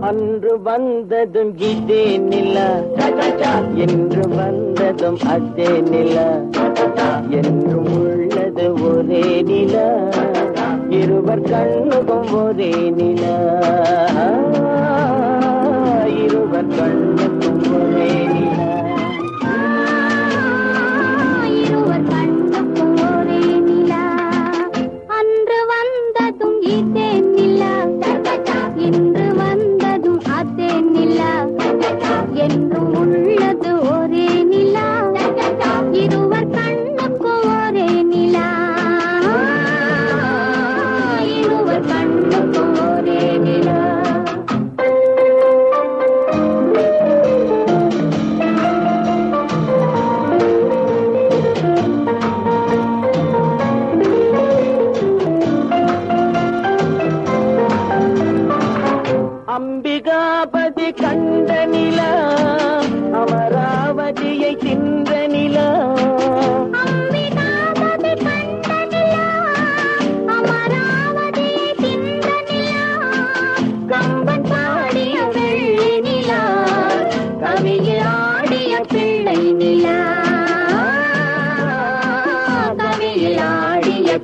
அன்று வந்ததும் இதே நிலா. என்று வந்ததும் அதே நிலா. என்றும் உள்ளது ஒரே நிலா. இருவர் கண்ணுக்கும் ஒரே நிலா. அம்பிகாபதி கண்ட நிலா, அமராவதியை தின்ற நிலா,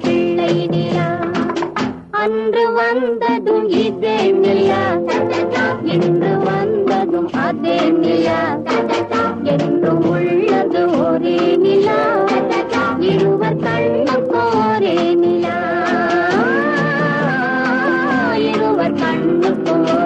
பிள்ளை நிலா. அன்று வந்ததும் இதே நிலா இன்று வந்ததும் அதே நிலா. என்று உள்ளது ஒரே நிலா. இருவர் கண்ணுக்கும் ஒரே நிலா. இருவர் கண்ணுக்கும்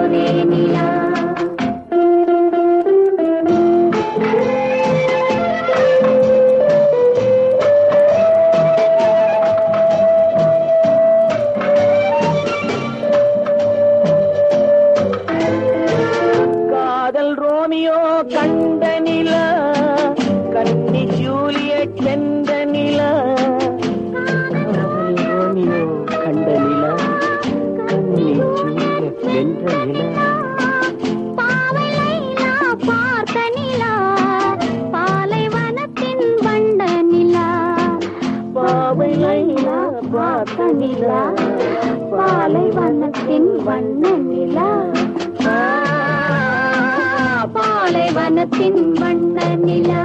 பார்த்த நிலா பாலைவனத்தின் வண்ண நிலா ஆ, பாலைவனத்தின் வண்ண நிலா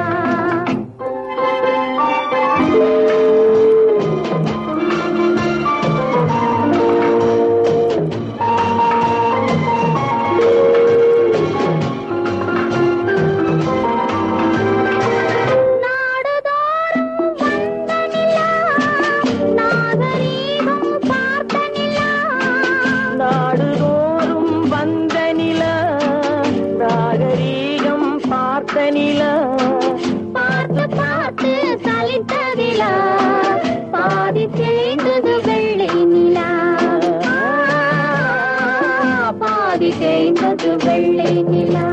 ஆடி தேய்ந்தது வெள்ளை நிலா.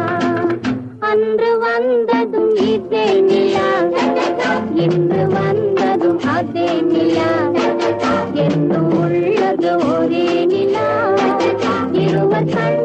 அன்று வந்ததும் இதே நிலா. இன்று வந்ததும் அதே நிலா. என்று உள்ளது ஒரே நிலா. இருவர் கண்